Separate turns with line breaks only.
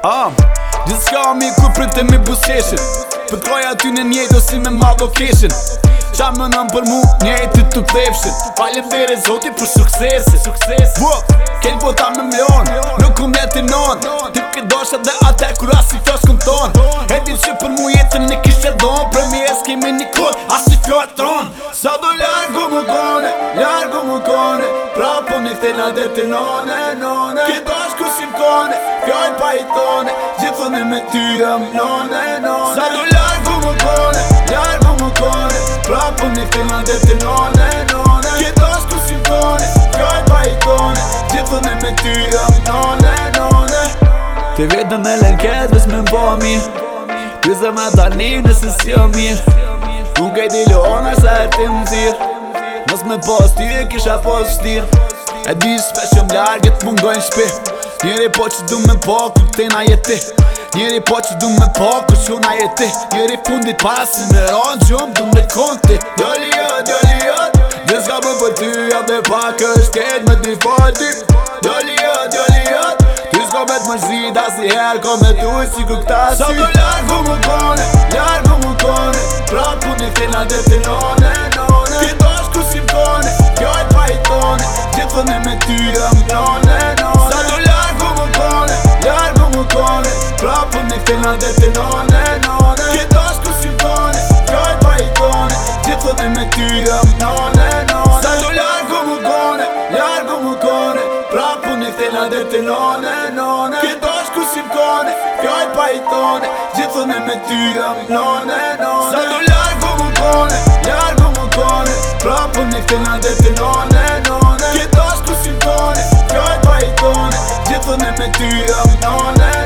Um, Gjithë ka o mi kupri të mi buseshit Pëtroj aty në njëjtë si me ma location Qa më nëm për mu njëjtë të të klepshit Falem dhere zoti për suksesi Sukses. Wow, kënë po ta me milion Nuk ku me të non Ti këtë dosha dhe ate kur asë i fjosh këm ton E tim që për mu jetën në kishtë don Për mi e s'kemi një kod asë i fjosh tron Sa do ljargu më kone, ljargu më kone Prapo një këtë në detinone, no tone Fjallë pa i tone Gjithën e me ty jam none, Sa do ljarë ku më kone Ljarë ku më kone Pra për një filma dhe të nonë none Kjeto s'ku si tone Fjallë pa i me ty jam none, none Ti vjetë me lenket vës me mbomi zë me tani nësë si o mirë Unë kejt i lona sa e ti më thirë Nës me pos ty e kisha pos shtirë E di shpesh që më ljarë gjithë mungojnë shpi Njeri po që du me po ku te na jeti Njeri po që du me po ku që na jeti Njeri fundit pasi me ron gjumë du me konti Djoli jod, djoli jod Dhe s'ka më për ty ja dhe pak është ket me ty fati Djoli jod, djoli jod Ty s'ka me t'më zhvid asi her ka me t'u si ku këta si Sa do ljarë ku më kone, ljarë ku më kone Pra puni fina dhe t'i none, none Kjeto është ku si pone, kjoj t'pa i tone Gjithë vëne me ty jam t'i Pena dhe të nane, nane Kjeta është ku simtane Kjoj pa i tane Gjithë dhe me tyre më nane, nane Sa do largë më gane Largë më gane Pra puni thena dhe të nane, nane Kjeta është ku simtane Kjoj pa i tane Gjithë dhe me tyre më nane, nane Sa do largë më gane Largë më gane Pra puni thena dhe të nane, nane